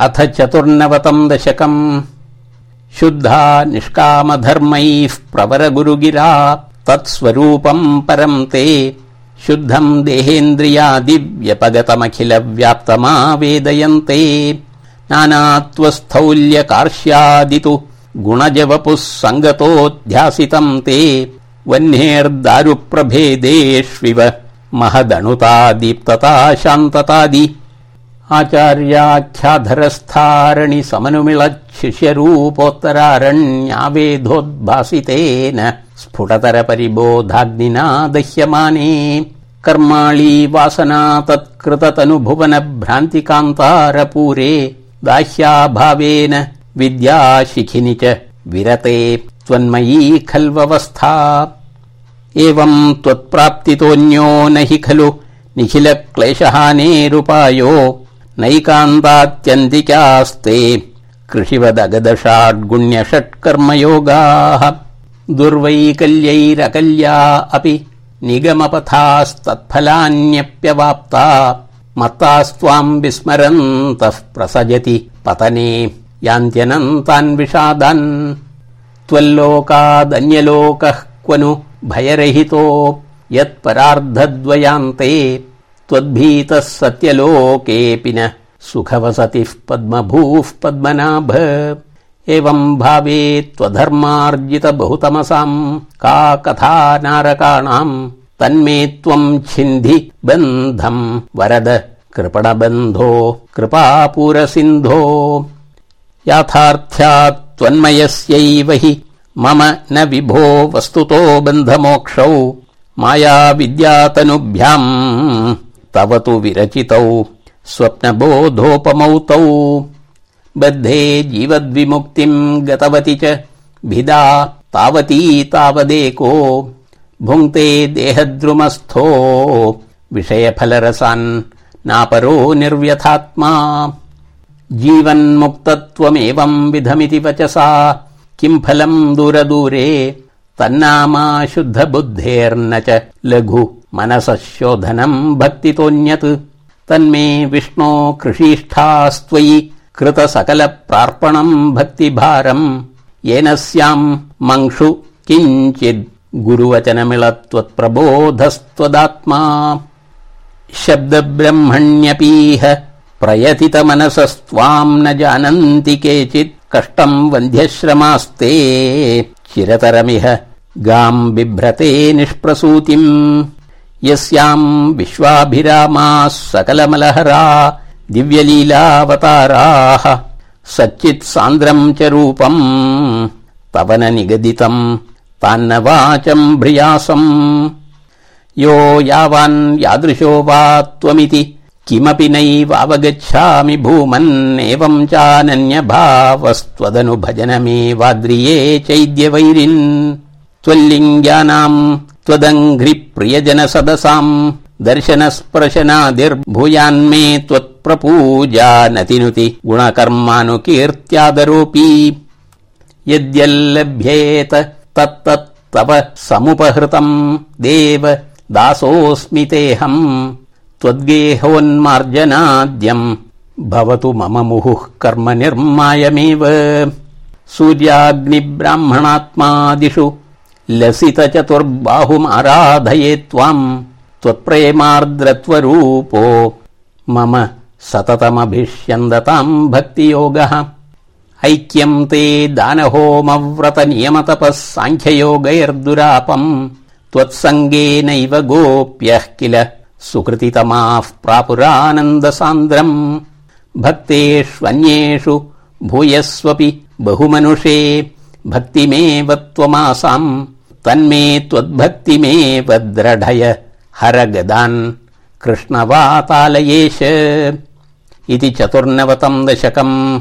अथ चतुर्नवतम् दशकम्। शुद्धा निष्कामधर्मैः प्रवर गुरुगिरा तत्स्वरूपम् परम् ते। शुद्धम् देहेन्द्रियादिव्यपगतमखिल व्याप्तमावेदयन्ते नानात्वस्थौल्य कार्श्यादितु गुणजवपुः सङ्गतोऽध्यासितम् ते। वह्नेर्दारुप्रभेदेष्विव महदणुता दीप्तता शान्ततादि आचार्याख्याधरस्थारणि समनुमिळच्छिष्यरूपोत्तरारण्यावेधोद्भासितेन स्फुटतर परिबोधाग्निना दह्यमाने कर्माळी वासना तत्कृततनुभुवन भ्रान्तिकान्तारपूरे दाह्याभावेन विद्याशिखिनि च विरते त्वन्मयी खल्ववस्था। एवम् त्वत्प्राप्तितोऽन्यो न हि खलु निखिल क्लेशहानेरुपायो नैकान्तात्यन्तिकास्ते कृषिवदगदषाड्गुण्य षट्कर्मयोगाः दुर्वैकल्यैरकल्या अपि निगमपथास्तत्फलान्यप्यवाप्ता मत्तास्त्वाम् विस्मरन्तः प्रसजति पतने यान्त्यनन्तान् विषादान् त्वल्लोकादन्यलोकः क्व नु भयरहितो यत्परार्धद्वयान्ते त्वद्भीतः सत्यलोकेऽपि न सुखवसतिः पद्मभूः पद्मनाभ। एवम् भावे त्वधर्मार्जित बहुतमसाम् का कथा नारकाणाम् तन्मे त्वम् छिन्धि बन्धम् वरद कृपणबन्धो कृपापुरसिन्धो। याथार्थ्यात् त्वन्मयस्यैव हि मम न विभो वस्तुतो बन्धमोक्षौ माया विद्यातनुभ्याम् तव तु विरचितौ स्वप्नबोधोपमौ तौ बद्धे जीवद्विमुक्तिम् गतवति च भिदा तावती तावदेको भुङ्क्ते देहद्रुमस्थो विषयफलरसान् नापरो निर्व्यथात्मा। जीवन्मुक्तत्वमेवम् विधमिति वचसा। किम् फलम् दूरदूरे तन्नामा शुद्धबुद्धेर्न च लघु मनसः शोधनम् भक्तितोऽन्यत्। तन्मे विष्णो कृषीष्ठास्त्वयि कृत सकल प्रार्पणम् भक्तिभारम् येन स्याम् मङ्क्षु किञ्चिद् गुरुवचनमिळत्वत्प्रबोधस्त्वदात्मा शब्दब्रह्मण्यपीह प्रयतितमनसस्त्वाम् न जानन्ति केचित् कष्टम् वन्ध्यश्रमास्ते। चिरतरमिह गाम् बिभ्रते निष्प्रसूतिम् यस्याम् विश्वाभिरामाः सकलमलहरा दिव्यलीलावताराः सच्चित् सान्द्रम् च रूपम् तव न निगदितम् तान्न वाचम् भ्रियासम्। यो यावान् यादृशो वा त्वमिति किमपि नैवावगच्छामि भूमन्नेवम् चानन्यभावस्त्वदनुभजनमेवाद्रिये चैद्यवैरिन्। त्वल्लिङ्ग्यानाम् त्वदङ्घ्रिप्रियजनसदसाम् दर्शनस्प्रशनादिर्भूयान्मे त्वत्प्रपूजानतिनुति गुणकर्मानुकीर्त्यादरोऽपि यद्यल्लभ्येत तत्तत्तव समुपहृतम्। देव दासोऽस्मि तेऽहम्। त्वद्गेहोन्मार्जनाद्यम् भवतु मम मुहुः कर्म निर्मायमेव सूर्याग्निब्राह्मणात्मादिषु लसित चतुर्बाहुमाराधये त्वाम् त्वत्प्रेमार्द्रत्वरूपो मम सततमभिष्यन्दताम् भक्तियोगः। ऐक्यम् ते दानहोमव्रत नियमतपः साङ्ख्ययोगैर्दुरापम् त्वत्सङ्गेनैव गोप्यः किल सुकृतितमाः प्रापुरानन्दसान्द्रम् भक्तेष्वन्येषु भूयस्वपि बहुमनुषे भक्तिमेव त्वमासाम् तन्मे त्वद्भक्तिमेव द्रढय। हर गदान् कृष्णवातालयेश। इति चतुर्नवतम् दशकम्